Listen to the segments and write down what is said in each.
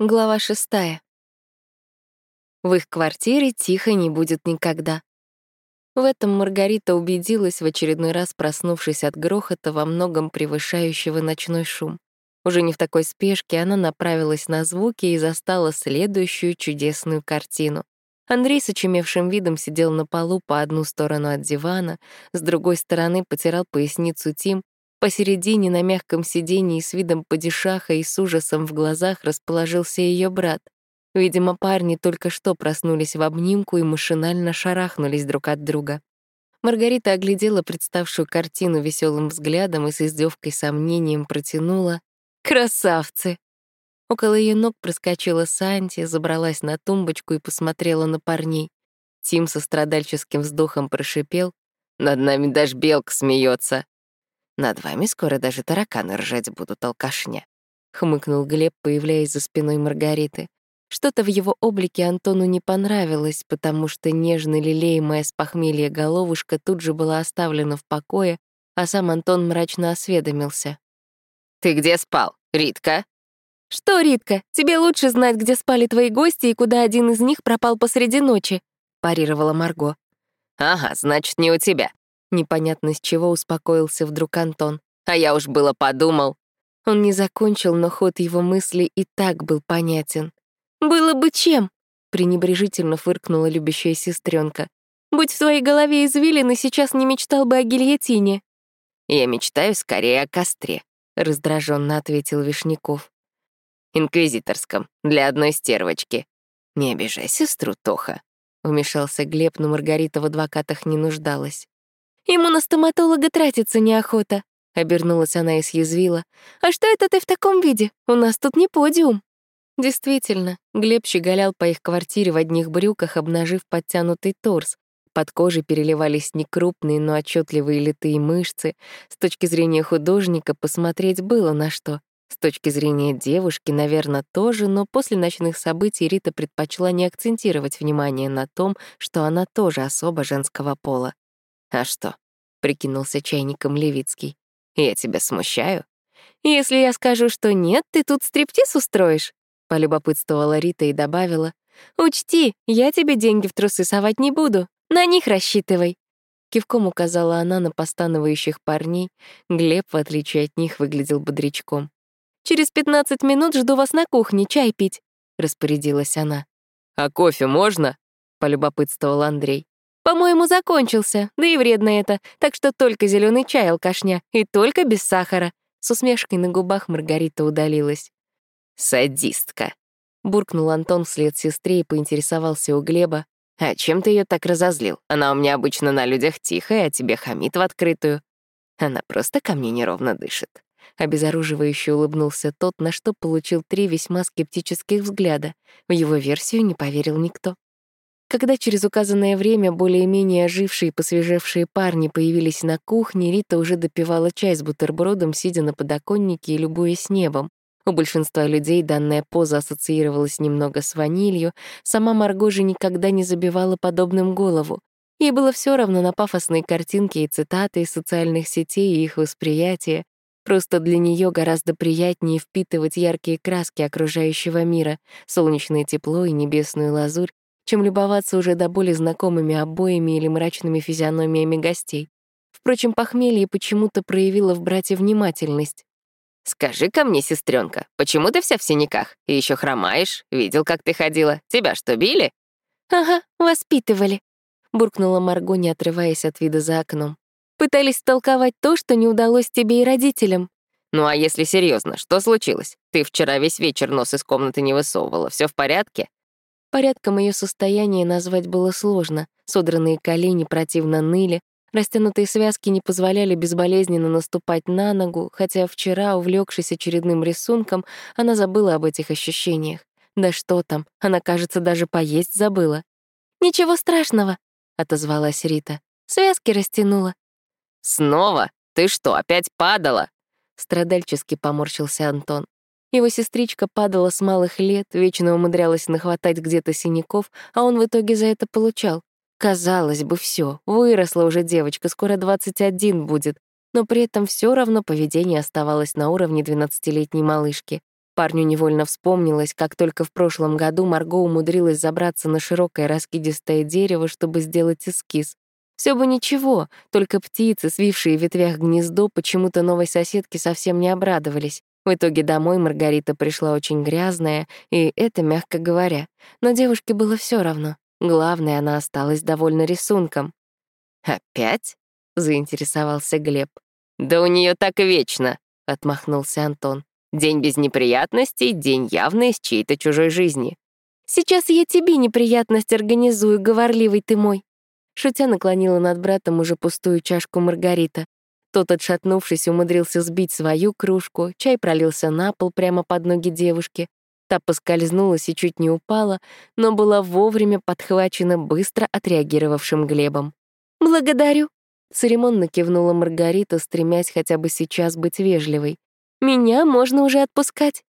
Глава шестая. В их квартире тихо не будет никогда. В этом Маргарита убедилась в очередной раз, проснувшись от грохота, во многом превышающего ночной шум. Уже не в такой спешке она направилась на звуки и застала следующую чудесную картину. Андрей с очумевшим видом сидел на полу по одну сторону от дивана, с другой стороны потирал поясницу Тим, Посередине на мягком сиденье с видом падишаха и с ужасом в глазах расположился ее брат. Видимо, парни только что проснулись в обнимку и машинально шарахнулись друг от друга. Маргарита оглядела представшую картину веселым взглядом и с издевкой сомнением протянула «Красавцы!». Около ее ног проскочила Санти, забралась на тумбочку и посмотрела на парней. Тим со страдальческим вздохом прошипел «Над нами даже белка смеется. Над вами скоро даже тараканы ржать будут, алкашня», — хмыкнул Глеб, появляясь за спиной Маргариты. Что-то в его облике Антону не понравилось, потому что нежно лелеемая с похмелья головушка тут же была оставлена в покое, а сам Антон мрачно осведомился. «Ты где спал, Ритка?» «Что, Ритка, тебе лучше знать, где спали твои гости и куда один из них пропал посреди ночи», — парировала Марго. «Ага, значит, не у тебя. Непонятно с чего успокоился вдруг Антон. А я уж было подумал. Он не закончил, но ход его мысли и так был понятен. «Было бы чем?» — пренебрежительно фыркнула любящая сестренка. «Будь в твоей голове извилины, сейчас не мечтал бы о гильотине». «Я мечтаю скорее о костре», — раздраженно ответил Вишняков. «Инквизиторском, для одной стервочки. Не обижай сестру, Тоха», — вмешался Глеб, но Маргарита в адвокатах не нуждалась. Ему на стоматолога тратиться неохота», — обернулась она и съязвила. «А что это ты в таком виде? У нас тут не подиум». Действительно, Глеб щеголял по их квартире в одних брюках, обнажив подтянутый торс. Под кожей переливались некрупные, но отчетливые литые мышцы. С точки зрения художника посмотреть было на что. С точки зрения девушки, наверное, тоже, но после ночных событий Рита предпочла не акцентировать внимание на том, что она тоже особо женского пола. «А что?» — прикинулся чайником Левицкий. «Я тебя смущаю?» «Если я скажу, что нет, ты тут стриптиз устроишь?» — полюбопытствовала Рита и добавила. «Учти, я тебе деньги в трусы совать не буду. На них рассчитывай». Кивком указала она на постановающих парней. Глеб, в отличие от них, выглядел бодрячком. «Через пятнадцать минут жду вас на кухне чай пить», — распорядилась она. «А кофе можно?» — полюбопытствовал Андрей. По-моему, закончился, да и вредно это, так что только зеленый чай, алкашня, и только без сахара. С усмешкой на губах Маргарита удалилась. «Садистка», — буркнул Антон вслед сестре и поинтересовался у Глеба. «А чем ты ее так разозлил? Она у меня обычно на людях тихая, а тебе хамит в открытую. Она просто ко мне неровно дышит». Обезоруживающе улыбнулся тот, на что получил три весьма скептических взгляда. В его версию не поверил никто. Когда через указанное время более-менее ожившие и посвежевшие парни появились на кухне, Рита уже допивала чай с бутербродом, сидя на подоконнике и любуясь небом. У большинства людей данная поза ассоциировалась немного с ванилью, сама Марго же никогда не забивала подобным голову. Ей было все равно на пафосные картинки и цитаты из социальных сетей и их восприятие. Просто для нее гораздо приятнее впитывать яркие краски окружающего мира, солнечное тепло и небесную лазурь, чем любоваться уже до боли знакомыми обоями или мрачными физиономиями гостей. Впрочем, похмелье почему-то проявило в брате внимательность. «Скажи-ка мне, сестренка, почему ты вся в синяках? И еще хромаешь? Видел, как ты ходила. Тебя что, били?» «Ага, воспитывали», — буркнула Марго, не отрываясь от вида за окном. «Пытались толковать то, что не удалось тебе и родителям». «Ну а если серьезно, что случилось? Ты вчера весь вечер нос из комнаты не высовывала. Все в порядке?» Порядком ее состояние назвать было сложно. Содранные колени противно ныли, растянутые связки не позволяли безболезненно наступать на ногу, хотя вчера, увлекшись очередным рисунком, она забыла об этих ощущениях. Да что там, она, кажется, даже поесть забыла. «Ничего страшного», — отозвалась Рита. «Связки растянула». «Снова? Ты что, опять падала?» Страдальчески поморщился Антон. Его сестричка падала с малых лет, вечно умудрялась нахватать где-то синяков, а он в итоге за это получал. Казалось бы, все, выросла уже девочка, скоро 21 будет, но при этом все равно поведение оставалось на уровне 12-летней малышки. Парню невольно вспомнилось, как только в прошлом году Марго умудрилась забраться на широкое раскидистое дерево, чтобы сделать эскиз. Все бы ничего, только птицы, свившие в ветвях гнездо, почему-то новой соседке совсем не обрадовались. В итоге домой Маргарита пришла очень грязная, и это мягко говоря. Но девушке было все равно. Главное, она осталась довольна рисунком. «Опять?» — заинтересовался Глеб. «Да у нее так вечно!» — отмахнулся Антон. «День без неприятностей, день явно из чьей-то чужой жизни». «Сейчас я тебе неприятность организую, говорливый ты мой», Шутя наклонила над братом уже пустую чашку Маргарита. Тот, отшатнувшись, умудрился сбить свою кружку, чай пролился на пол прямо под ноги девушки. Та поскользнулась и чуть не упала, но была вовремя подхвачена быстро отреагировавшим Глебом. «Благодарю», — церемонно кивнула Маргарита, стремясь хотя бы сейчас быть вежливой. «Меня можно уже отпускать».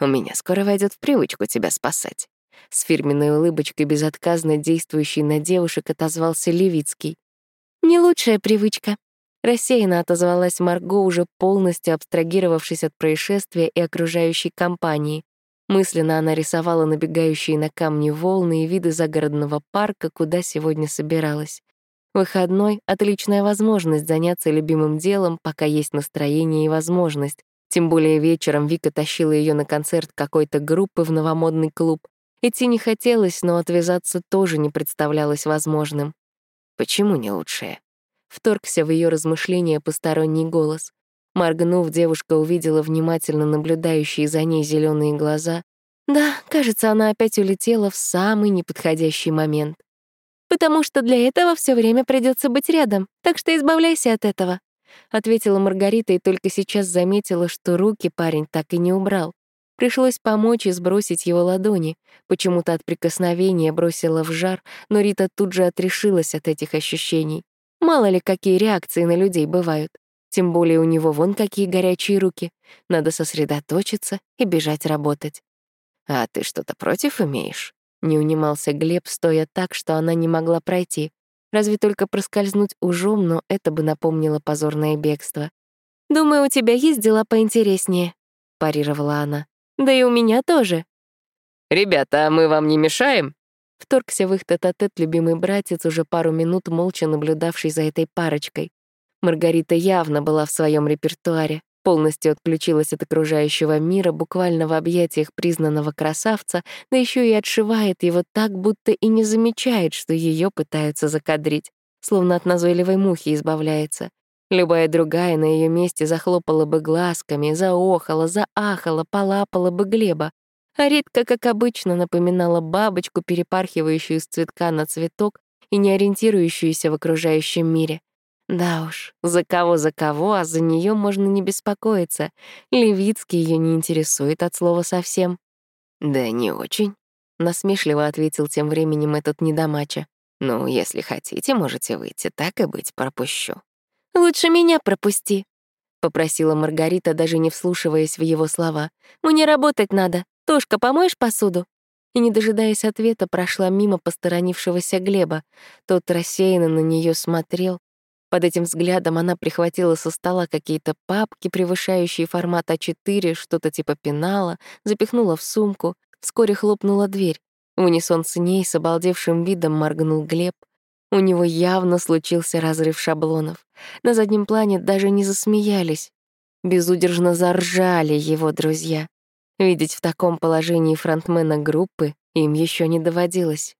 «У меня скоро войдет в привычку тебя спасать», с фирменной улыбочкой, безотказно действующей на девушек, отозвался Левицкий. «Не лучшая привычка», — рассеянно отозвалась Марго, уже полностью абстрагировавшись от происшествия и окружающей компании. Мысленно она рисовала набегающие на камни волны и виды загородного парка, куда сегодня собиралась. Выходной — отличная возможность заняться любимым делом, пока есть настроение и возможность. Тем более вечером Вика тащила ее на концерт какой-то группы в новомодный клуб. Идти не хотелось, но отвязаться тоже не представлялось возможным. «Почему не лучшее?» Вторгся в ее размышления посторонний голос. Моргнув, девушка увидела внимательно наблюдающие за ней зеленые глаза. Да, кажется, она опять улетела в самый неподходящий момент. «Потому что для этого все время придется быть рядом, так что избавляйся от этого», — ответила Маргарита и только сейчас заметила, что руки парень так и не убрал. Пришлось помочь и сбросить его ладони. Почему-то от прикосновения бросила в жар, но Рита тут же отрешилась от этих ощущений. Мало ли, какие реакции на людей бывают. Тем более у него вон какие горячие руки. Надо сосредоточиться и бежать работать. «А ты что-то против имеешь?» Не унимался Глеб, стоя так, что она не могла пройти. Разве только проскользнуть ужом, но это бы напомнило позорное бегство. «Думаю, у тебя есть дела поинтереснее», — парировала она. Да и у меня тоже. «Ребята, а мы вам не мешаем?» Вторгся в их тет-а-тет любимый братец, уже пару минут молча наблюдавший за этой парочкой. Маргарита явно была в своем репертуаре, полностью отключилась от окружающего мира, буквально в объятиях признанного красавца, да еще и отшивает его так, будто и не замечает, что ее пытаются закадрить, словно от назойливой мухи избавляется. Любая другая на ее месте захлопала бы глазками, заохала, заахала, полапала бы Глеба. А редко, как обычно, напоминала бабочку, перепархивающую с цветка на цветок и не ориентирующуюся в окружающем мире. Да уж, за кого за кого, а за нее можно не беспокоиться. Левицкий ее не интересует от слова совсем. «Да не очень», — насмешливо ответил тем временем этот недомача. «Ну, если хотите, можете выйти, так и быть, пропущу». «Лучше меня пропусти», — попросила Маргарита, даже не вслушиваясь в его слова. «Мне работать надо. Тошка, помоешь посуду?» И, не дожидаясь ответа, прошла мимо посторонившегося Глеба. Тот рассеянно на нее смотрел. Под этим взглядом она прихватила со стола какие-то папки, превышающие формат А4, что-то типа пенала, запихнула в сумку. Вскоре хлопнула дверь. В унисон с ней с обалдевшим видом моргнул Глеб. У него явно случился разрыв шаблонов. На заднем плане даже не засмеялись. Безудержно заржали его друзья. Видеть в таком положении фронтмена группы им еще не доводилось.